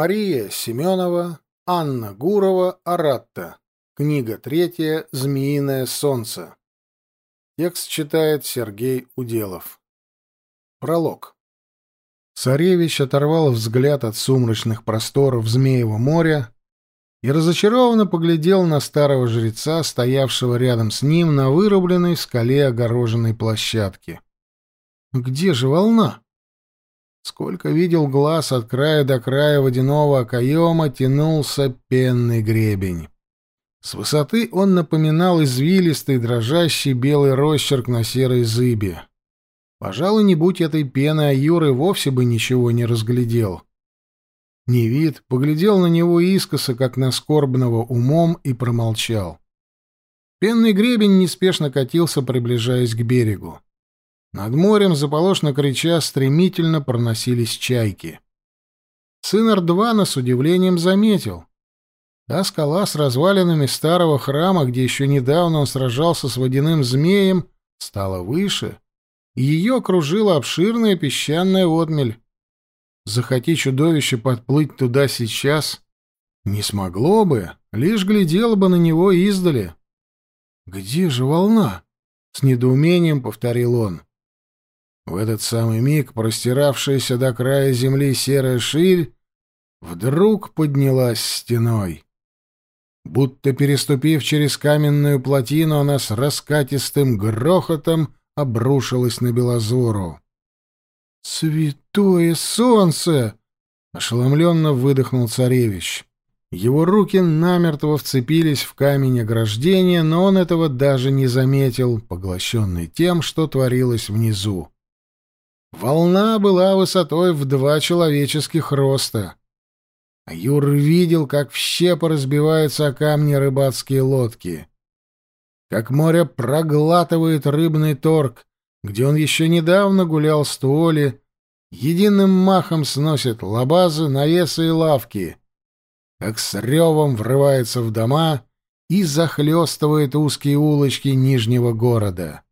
Мария Семенова, Анна Гурова, Аратта. Книга третья «Змеиное солнце». Текст читает Сергей Уделов. Пролог. Царевич оторвал взгляд от сумрачных просторов Змеева моря и разочарованно поглядел на старого жреца, стоявшего рядом с ним на вырубленной в скале огороженной площадке. «Где же волна?» Сколько видел глаз от края до края водяного окоема, тянулся пенный гребень. С высоты он напоминал извилистый, дрожащий белый росчерк на серой зыбе. Пожалуй, не будь этой пены, а Юры вовсе бы ничего не разглядел. Невид поглядел на него искоса, как на скорбного умом, и промолчал. Пенный гребень неспешно катился, приближаясь к берегу. Над морем, заполошно крича, стремительно проносились чайки. Сын Ардвана с удивлением заметил. Та скала с развалинами старого храма, где еще недавно он сражался с водяным змеем, стала выше, и ее окружила обширная песчаная отмель. Захоти чудовище подплыть туда сейчас, не смогло бы, лишь глядело бы на него издали. «Где же волна?» — с недоумением повторил он. В этот самый миг простиравшаяся до края земли серая ширь вдруг поднялась стеной. Будто переступив через каменную плотину, она с раскатистым грохотом обрушилась на Белозору. «Святое солнце!» — ошеломленно выдохнул царевич. Его руки намертво вцепились в камень ограждения, но он этого даже не заметил, поглощенный тем, что творилось внизу. Волна была высотой в два человеческих роста. Юр видел, как в щепы разбиваются о камни рыбацкие лодки. Как море проглатывает рыбный торг, где он еще недавно гулял с Туоли, единым махом сносит лабазы, навесы и лавки. Как с ревом врывается в дома и захлестывает узкие улочки Нижнего города.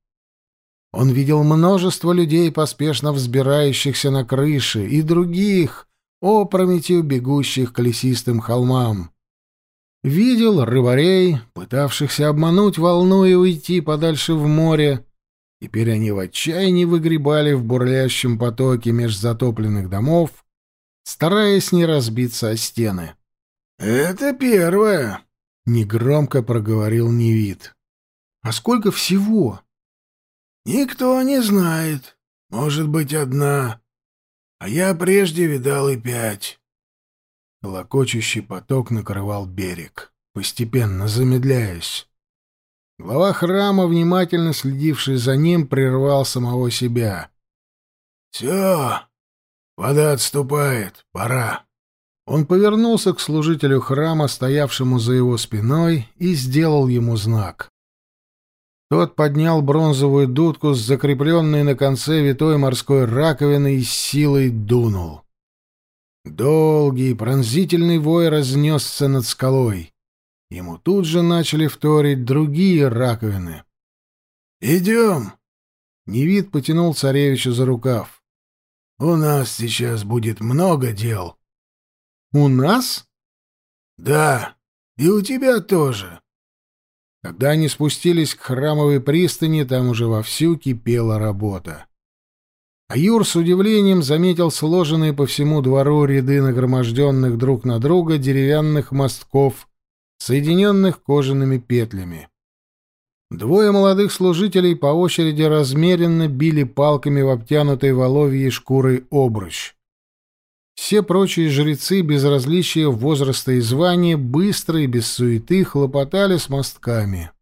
Он видел множество людей, поспешно взбирающихся на крыши, и других, опрометью бегущих к лесистым холмам. Видел рыбарей, пытавшихся обмануть волну и уйти подальше в море. Теперь они в отчаянии выгребали в бурлящем потоке меж затопленных домов, стараясь не разбиться о стены. «Это первое», — негромко проговорил Невид. «А сколько всего?» Никто не знает. Может быть, одна. А я прежде видал и пять. Локочущий поток накрывал берег, постепенно замедляясь. Глава храма, внимательно следивший за ним, прервал самого себя. «Все, вода отступает, пора». Он повернулся к служителю храма, стоявшему за его спиной, и сделал ему знак. Тот поднял бронзовую дудку с закрепленной на конце витой морской раковины и с силой дунул. Долгий пронзительный вой разнесся над скалой. Ему тут же начали вторить другие раковины. «Идем!» Невид потянул царевича за рукав. «У нас сейчас будет много дел». «У нас?» «Да, и у тебя тоже. Когда они спустились к храмовой пристани, там уже вовсю кипела работа. А Юр с удивлением заметил сложенные по всему двору ряды нагроможденных друг на друга деревянных мостков, соединенных кожаными петлями. Двое молодых служителей по очереди размеренно били палками в обтянутой воловьей шкурой обруч. Все прочие жрецы, без различия возраста и звания, быстро и без суеты хлопотали с мостками.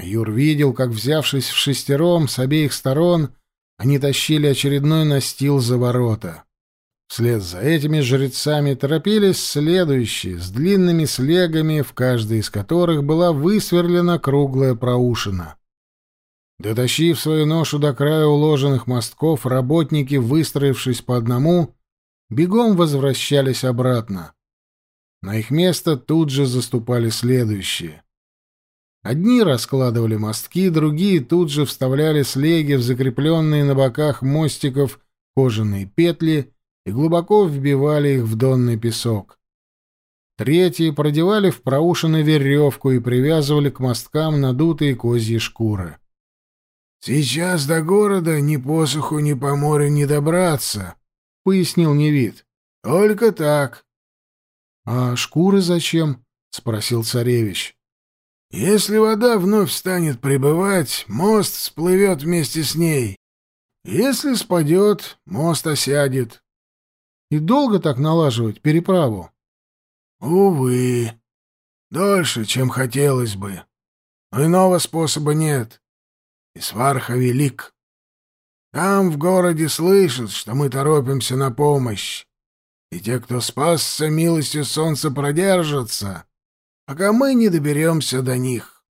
Юр видел, как, взявшись в шестером с обеих сторон, они тащили очередной настил за ворота. Вслед за этими жрецами торопились следующие, с длинными слегами, в каждой из которых была высверлена круглая проушина. Дотащив свою ношу до края уложенных мостков, работники, выстроившись по одному, бегом возвращались обратно. На их место тут же заступали следующие. Одни раскладывали мостки, другие тут же вставляли слеги в закрепленные на боках мостиков кожаные петли и глубоко вбивали их в донный песок. Третьи продевали в проушины веревку и привязывали к мосткам надутые козьи шкуры. «Сейчас до города ни посуху, ни по морю не добраться», — пояснил Невид. «Только так». «А шкуры зачем?» — спросил царевич. «Если вода вновь станет прибывать, мост всплывет вместе с ней. Если спадет, мост осядет». «И долго так налаживать переправу?» «Увы, дольше, чем хотелось бы. Но иного способа нет. И сварха велик. Там в городе слышат, что мы торопимся на помощь. И те, кто спасся милостью солнца, продержатся, пока мы не доберемся до них».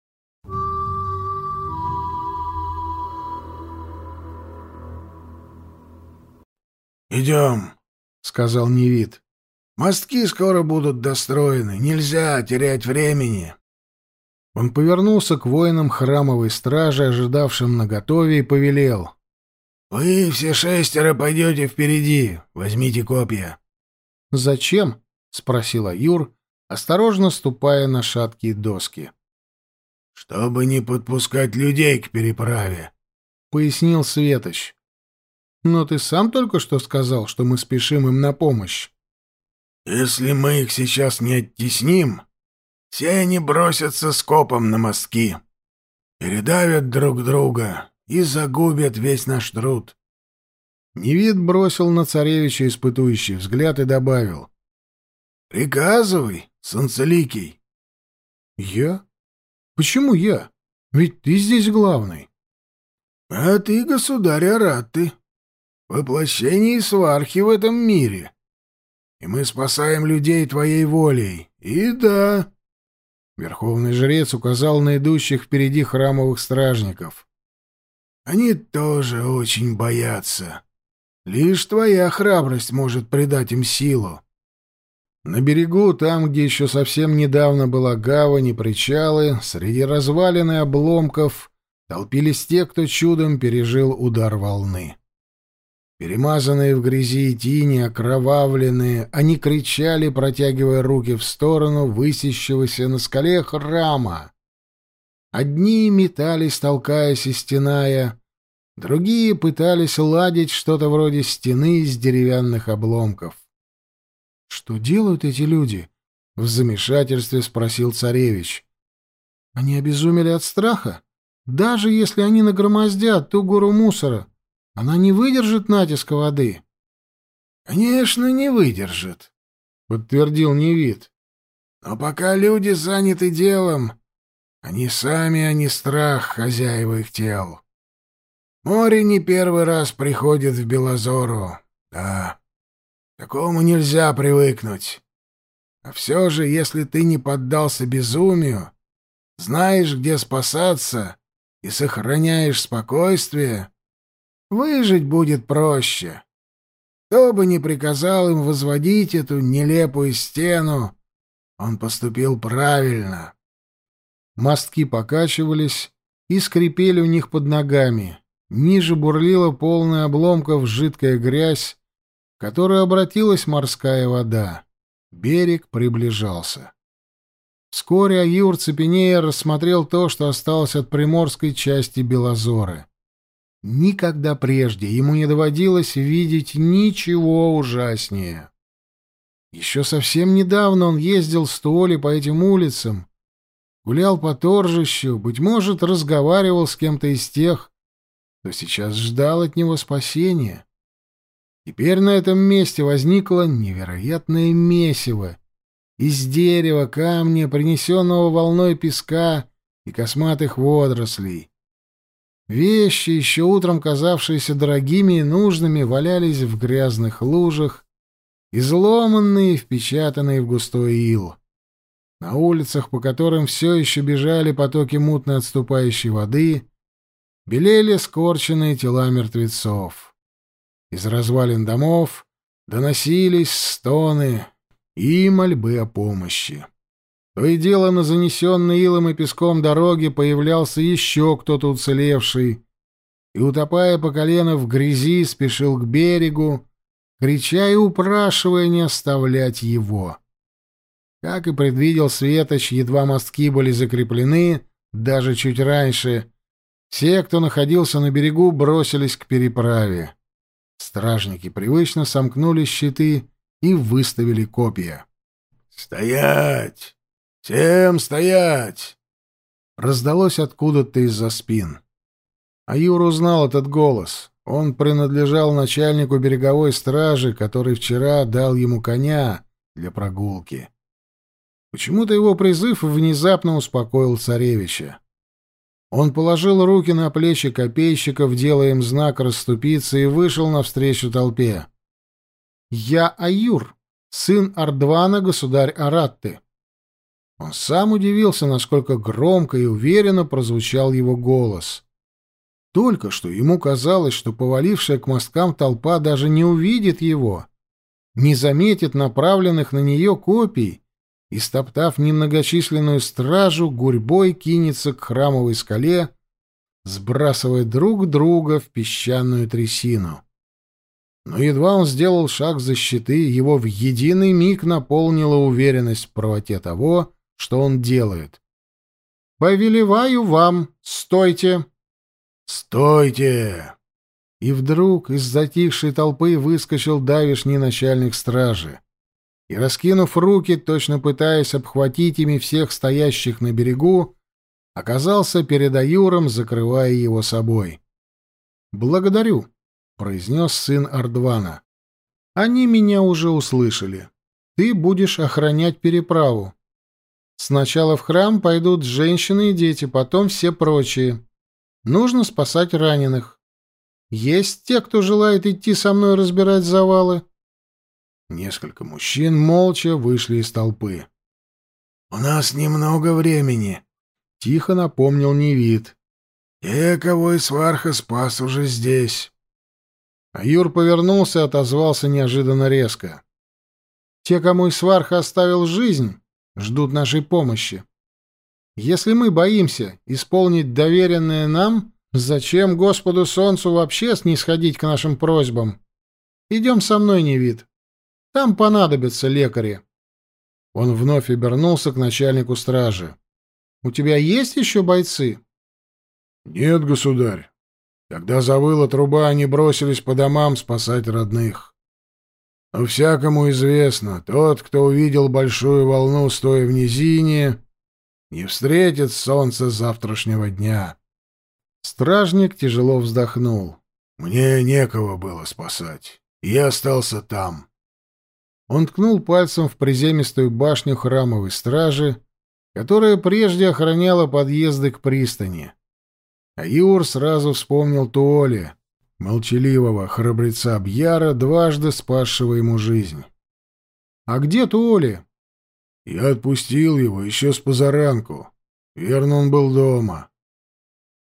«Идем», — сказал Невид. Мостки скоро будут достроены, нельзя терять времени. Он повернулся к воинам храмовой стражи, ожидавшим наготове, и повелел. — Вы все шестеро пойдете впереди, возьмите копья. — Зачем? — спросила Юр, осторожно ступая на шаткие доски. — Чтобы не подпускать людей к переправе, — пояснил Светоч. — Но ты сам только что сказал, что мы спешим им на помощь. Если мы их сейчас не оттесним, все они бросятся скопом на мостки, передавят друг друга и загубят весь наш труд. Невид бросил на царевича испытующий взгляд и добавил. — Приказывай, солнцеликий. — Я? Почему я? Ведь ты здесь главный. — А ты, государь Аратты, воплощение свархи в этом мире. — и мы спасаем людей твоей волей. И да...» Верховный жрец указал на идущих впереди храмовых стражников. «Они тоже очень боятся. Лишь твоя храбрость может придать им силу». На берегу, там, где еще совсем недавно была гавань и причалы, среди развалин и обломков толпились те, кто чудом пережил удар волны. Перемазанные в грязи и тине, окровавленные, они кричали, протягивая руки в сторону высящегося на скале храма. Одни метались, толкаясь и стеная, другие пытались ладить что-то вроде стены из деревянных обломков. — Что делают эти люди? — в замешательстве спросил царевич. — Они обезумели от страха? Даже если они нагромоздят ту гору мусора, она не выдержит натиска воды. Конечно, не выдержит, подтвердил Невид. Но пока люди заняты делом, они сами, а не страх хозяева их тел. Море не первый раз приходит в Белозору. Да, такому нельзя привыкнуть. А все же, если ты не поддался безумию, знаешь, где спасаться и сохраняешь спокойствие, Выжить будет проще. Кто бы ни приказал им возводить эту нелепую стену, он поступил правильно. Мостки покачивались и скрипели у них под ногами. Ниже бурлила полная обломков жидкая грязь, в которую обратилась морская вода. Берег приближался. Вскоре Аюр цепенея рассмотрел то, что осталось от приморской части Белозоры. Никогда прежде ему не доводилось видеть ничего ужаснее. Еще совсем недавно он ездил с Толи по этим улицам, гулял по торжищу, быть может, разговаривал с кем-то из тех, кто сейчас ждал от него спасения. Теперь на этом месте возникло невероятное месиво из дерева, камня, принесенного волной песка и косматых водорослей. Вещи, еще утром казавшиеся дорогими и нужными, валялись в грязных лужах, изломанные и впечатанные в густой ил. На улицах, по которым все еще бежали потоки мутной отступающей воды, белели скорченные тела мертвецов. Из развалин домов доносились стоны и мольбы о помощи. То и дело на занесенной илом и песком дороге появлялся еще кто-то уцелевший, и, утопая по колено в грязи, спешил к берегу, крича и упрашивая не оставлять его. Как и предвидел Светоч, едва мостки были закреплены, даже чуть раньше, все, кто находился на берегу, бросились к переправе. Стражники привычно сомкнули щиты и выставили копья. «Стоять! Всем стоять!» Раздалось откуда-то из-за спин. А Юра узнал этот голос. Он принадлежал начальнику береговой стражи, который вчера дал ему коня для прогулки. Почему-то его призыв внезапно успокоил царевича. Он положил руки на плечи копейщиков, делая им знак расступиться, и вышел навстречу толпе. «Я Аюр, сын Ардвана, государь Аратты». Он сам удивился, насколько громко и уверенно прозвучал его голос. Только что ему казалось, что повалившая к мосткам толпа даже не увидит его, не заметит направленных на нее копий и, стоптав немногочисленную стражу, гурьбой кинется к храмовой скале, сбрасывая друг друга в песчаную трясину. Но едва он сделал шаг за щиты, его в единый миг наполнила уверенность в правоте того, что он делает. «Повелеваю вам, стойте!» «Стойте!» И вдруг из затихшей толпы выскочил давишний начальник стражи и, раскинув руки, точно пытаясь обхватить ими всех стоящих на берегу, оказался перед Аюром, закрывая его собой. «Благодарю», — произнес сын Ардвана. «Они меня уже услышали. Ты будешь охранять переправу. Сначала в храм пойдут женщины и дети, потом все прочие. Нужно спасать раненых. Есть те, кто желает идти со мной разбирать завалы?» Несколько мужчин молча вышли из толпы. «У нас немного времени», — тихо напомнил Невид. «Те, кого из Сварха спас, уже здесь». А Юр повернулся и отозвался неожиданно резко. «Те, кому из Сварха оставил жизнь, ждут нашей помощи. Если мы боимся исполнить доверенное нам, зачем Господу Солнцу вообще снисходить к нашим просьбам? Идем со мной, Невид. Там понадобятся лекари. Он вновь обернулся к начальнику стражи. У тебя есть еще бойцы? Нет, государь. Когда завыла труба, они бросились по домам спасать родных. Но всякому известно, тот, кто увидел большую волну, стоя в низине, не встретит солнца завтрашнего дня. Стражник тяжело вздохнул. Мне некого было спасать. Я остался там. Он ткнул пальцем в приземистую башню храмовой стражи, которая прежде охраняла подъезды к пристани. А Юр сразу вспомнил Туоли, молчаливого храбреца Бьяра, дважды спасшего ему жизнь. «А где Туоли?» «Я отпустил его еще с позаранку. Верно, он был дома».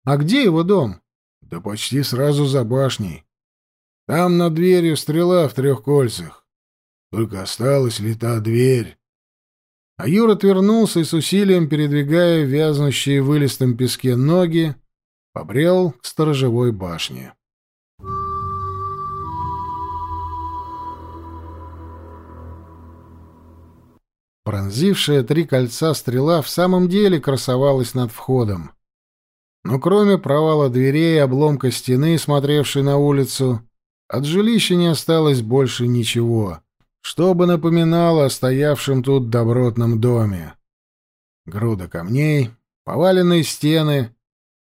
«А где его дом?» «Да почти сразу за башней. Там над дверью стрела в трех кольцах. Только осталась ли та дверь? А Юра отвернулся и с усилием, передвигая вязнущие в вылистом песке ноги, побрел к сторожевой башне. Пронзившая три кольца стрела в самом деле красовалась над входом. Но кроме провала дверей и обломка стены, смотревшей на улицу, от жилища не осталось больше ничего чтобы напоминало о стоявшем тут добротном доме. Груда камней, поваленные стены,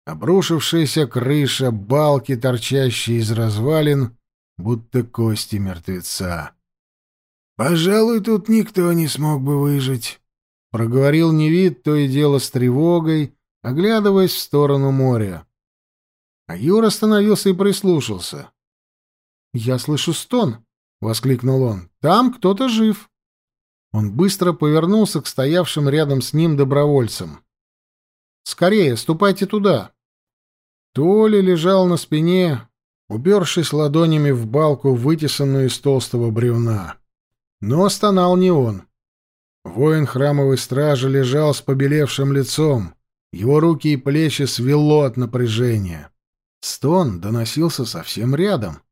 обрушившаяся крыша, балки, торчащие из развалин, будто кости мертвеца. «Пожалуй, тут никто не смог бы выжить», — проговорил Невид то и дело с тревогой, оглядываясь в сторону моря. А Юра остановился и прислушался. «Я слышу стон», воскликнул он. Там кто-то жив. Он быстро повернулся к стоявшим рядом с ним добровольцам. Скорее, ступайте туда. Толя лежал на спине, упершись ладонями в балку, вытесанную из толстого бревна. Но стонал не он. Воин храмовой стражи лежал с побелевшим лицом. Его руки и плечи свело от напряжения. Стон доносился совсем рядом.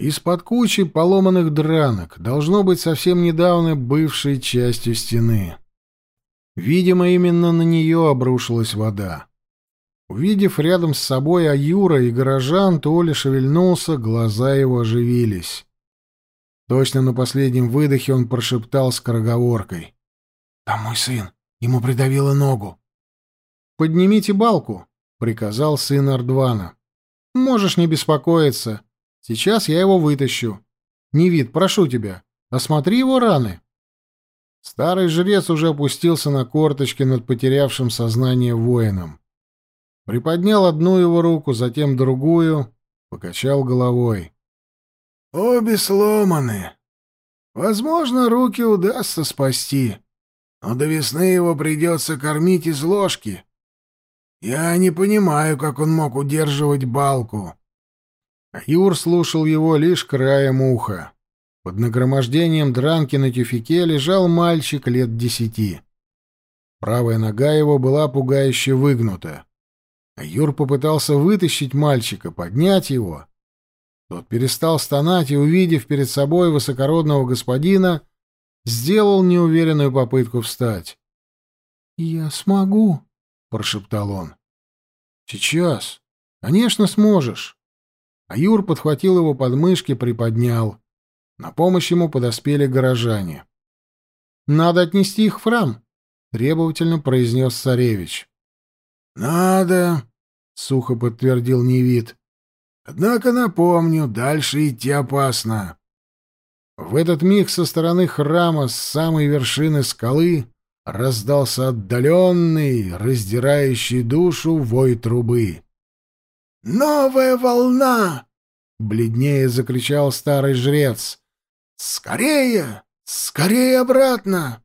Из-под кучи поломанных дранок, должно быть совсем недавно бывшей частью стены. Видимо, именно на нее обрушилась вода. Увидев рядом с собой Аюра и горожан, Толя шевельнулся, глаза его оживились. Точно на последнем выдохе он прошептал скороговоркой. «Там мой сын. Ему придавило ногу». «Поднимите балку», — приказал сын Ардвана. «Можешь не беспокоиться. Сейчас я его вытащу. Невид, прошу тебя, осмотри его раны». Старый жрец уже опустился на корточки над потерявшим сознание воином. Приподнял одну его руку, затем другую, покачал головой. Обе сломаны. Возможно, руки удастся спасти, но до весны его придется кормить из ложки. Я не понимаю, как он мог удерживать балку. Юр слушал его лишь краем уха. Под нагромождением дранки на тюфике лежал мальчик лет десяти. Правая нога его была пугающе выгнута. А Юр попытался вытащить мальчика, поднять его, тот перестал стонать и, увидев перед собой высокородного господина, сделал неуверенную попытку встать. «Я смогу», — прошептал он. «Сейчас. Конечно, сможешь». А Юр подхватил его под мышки, приподнял. На помощь ему подоспели горожане. «Надо отнести их в храм», — требовательно произнес царевич. «Надо», — сухо подтвердил Невид. Однако напомню, дальше идти опасно. В этот миг со стороны храма, с самой вершины скалы, раздался отдаленный, раздирающий душу вой трубы. «Новая волна!» — бледнее закричал старый жрец. «Скорее! Скорее обратно!»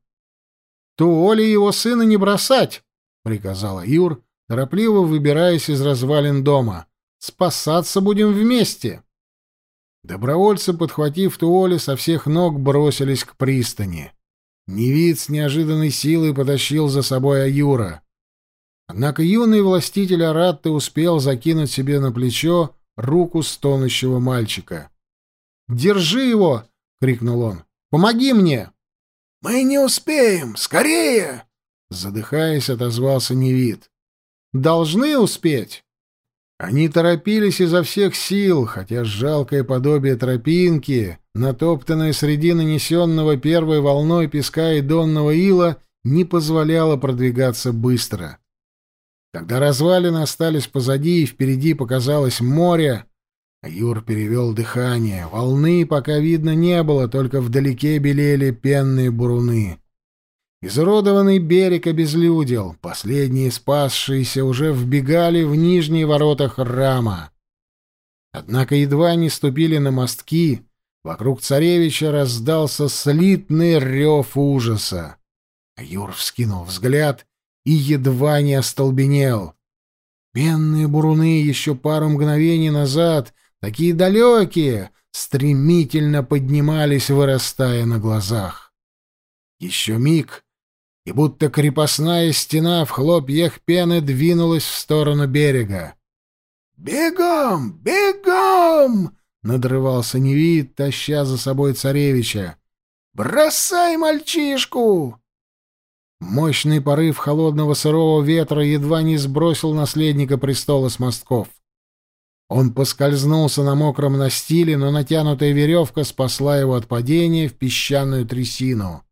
«Туоли его сына не бросать!» — приказала Юр, торопливо выбираясь из развалин дома. Спасаться будем вместе. Добровольцы, подхватив Туоли, со всех ног бросились к пристани. Невид с неожиданной силой потащил за собой Аюра. Однако юный властитель Аратты успел закинуть себе на плечо руку стонущего мальчика. «Держи его!» — крикнул он. «Помоги мне!» «Мы не успеем! Скорее!» Задыхаясь, отозвался Невид. «Должны успеть!» Они торопились изо всех сил, хотя жалкое подобие тропинки, натоптанное среди нанесенного первой волной песка и донного ила, не позволяло продвигаться быстро. Когда развалины остались позади и впереди показалось море, Юр перевел дыхание. Волны пока видно не было, только вдалеке белели пенные буруны. Изуродованный берег обезлюдил, последние спасшиеся уже вбегали в нижние ворота храма. Однако едва не ступили на мостки, вокруг царевича раздался слитный рев ужаса. Юр вскинул взгляд и едва не остолбенел. Пенные буруны еще пару мгновений назад, такие далекие, стремительно поднимались, вырастая на глазах. Еще миг, и будто крепостная стена в хлопьях пены двинулась в сторону берега. «Бегом! Бегом!» — надрывался Невид, таща за собой царевича. «Бросай мальчишку!» Мощный порыв холодного сырого ветра едва не сбросил наследника престола с мостков. Он поскользнулся на мокром настиле, но натянутая веревка спасла его от падения в песчаную трясину.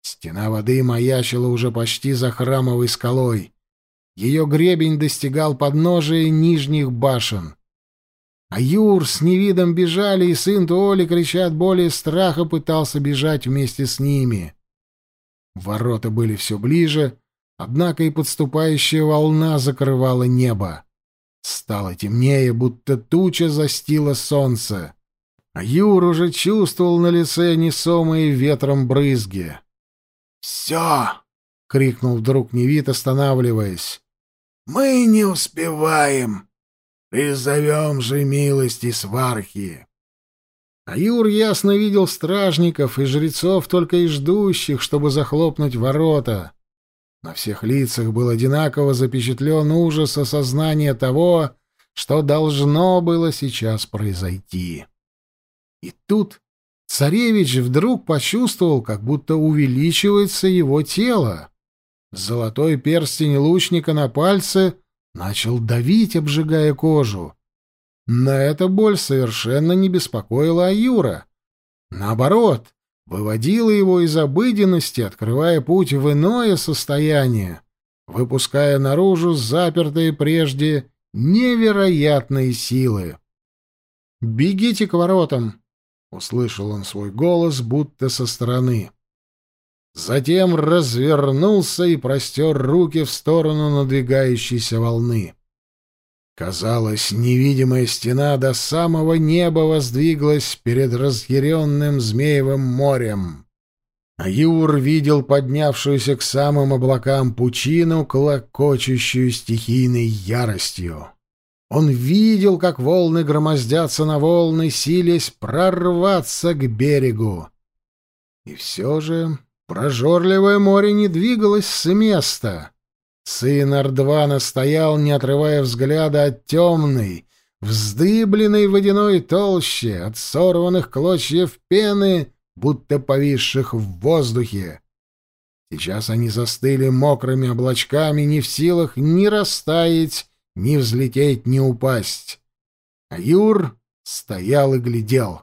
Стена воды маячила уже почти за храмовой скалой. Ее гребень достигал подножия нижних башен. А Юр с Невидом бежали, и сын Туоли, крича от боли и страха, пытался бежать вместе с ними. Ворота были все ближе, однако и подступающая волна закрывала небо. Стало темнее, будто туча застила солнце. А Юр уже чувствовал на лице несомые ветром брызги. «Все!» — крикнул вдруг Невит, останавливаясь. «Мы не успеваем! Призовем же милости свархи!» А Юр ясно видел стражников и жрецов, только и ждущих, чтобы захлопнуть ворота. На всех лицах был одинаково запечатлен ужас осознания того, что должно было сейчас произойти. И тут царевич вдруг почувствовал, как будто увеличивается его тело. Золотой перстень лучника на пальце начал давить, обжигая кожу. Но эта боль совершенно не беспокоила Аюра. Наоборот, выводила его из обыденности, открывая путь в иное состояние, выпуская наружу запертые прежде невероятные силы. «Бегите к воротам!» — услышал он свой голос, будто со стороны. Затем развернулся и простер руки в сторону надвигающейся волны. Казалось, невидимая стена до самого неба воздвиглась перед разъяренным змеевым морем. А Юр видел поднявшуюся к самым облакам пучину, клокочущую стихийной яростью. Он видел, как волны громоздятся на волны, силясь прорваться к берегу. И все же прожорливое море не двигалось с места. Сын Ардвана стоял, не отрывая взгляда от темной, вздыбленной водяной толщи, от сорванных клочьев пены, будто повисших в воздухе. Сейчас они застыли мокрыми облачками, не в силах ни растаять, ни взлететь, ни упасть. А Юр стоял и глядел.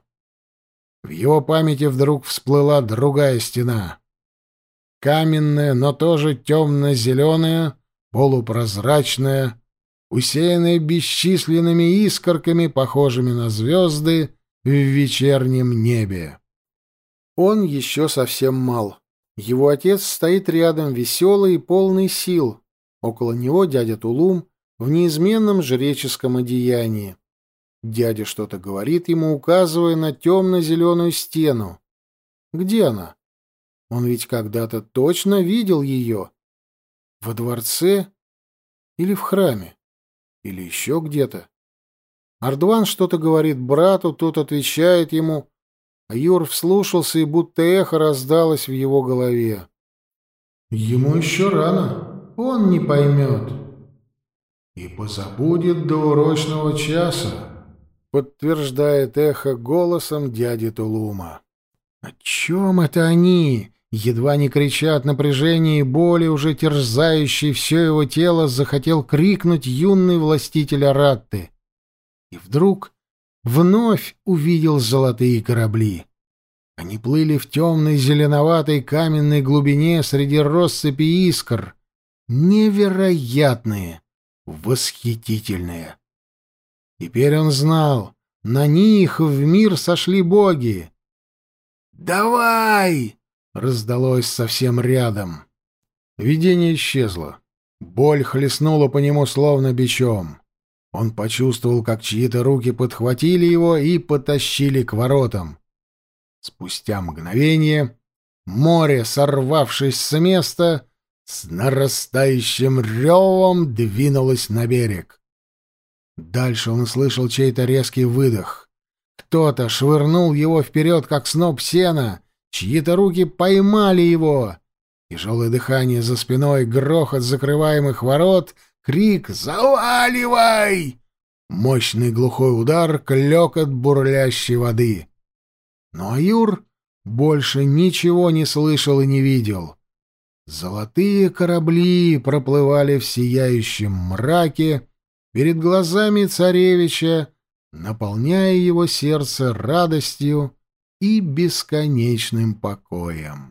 В его памяти вдруг всплыла другая стена каменная, но тоже темно-зеленая, полупрозрачная, усеянная бесчисленными искорками, похожими на звезды в вечернем небе. Он еще совсем мал. Его отец стоит рядом, веселый и полный сил. Около него дядя Тулум в неизменном жреческом одеянии. Дядя что-то говорит ему, указывая на темно-зеленую стену. Где она? Он ведь когда-то точно видел ее. Во дворце или в храме, или еще где-то. Ардван что-то говорит брату, тот отвечает ему, а Юр вслушался, и будто эхо раздалось в его голове. Ему еще рано, он не поймет. И позабудет до урочного часа, подтверждает эхо голосом дяди Тулума. О чем это они? Едва не крича от напряжения и боли, уже терзающий все его тело, захотел крикнуть юный властитель Аратты. И вдруг вновь увидел золотые корабли. Они плыли в темной зеленоватой каменной глубине среди россыпи искр. Невероятные, восхитительные. Теперь он знал, на них в мир сошли боги. «Давай!» Раздалось совсем рядом. Видение исчезло. Боль хлестнула по нему словно бичом. Он почувствовал, как чьи-то руки подхватили его и потащили к воротам. Спустя мгновение море, сорвавшись с места, с нарастающим ревом двинулось на берег. Дальше он услышал чей-то резкий выдох. Кто-то швырнул его вперед, как сноп сена, Чьи-то руки поймали его. Тяжелое дыхание за спиной, грохот закрываемых ворот, крик «Заваливай!» Мощный глухой удар, клёкот бурлящей воды. Но Аюр больше ничего не слышал и не видел. Золотые корабли проплывали в сияющем мраке перед глазами царевича, наполняя его сердце радостью и бесконечным покоем.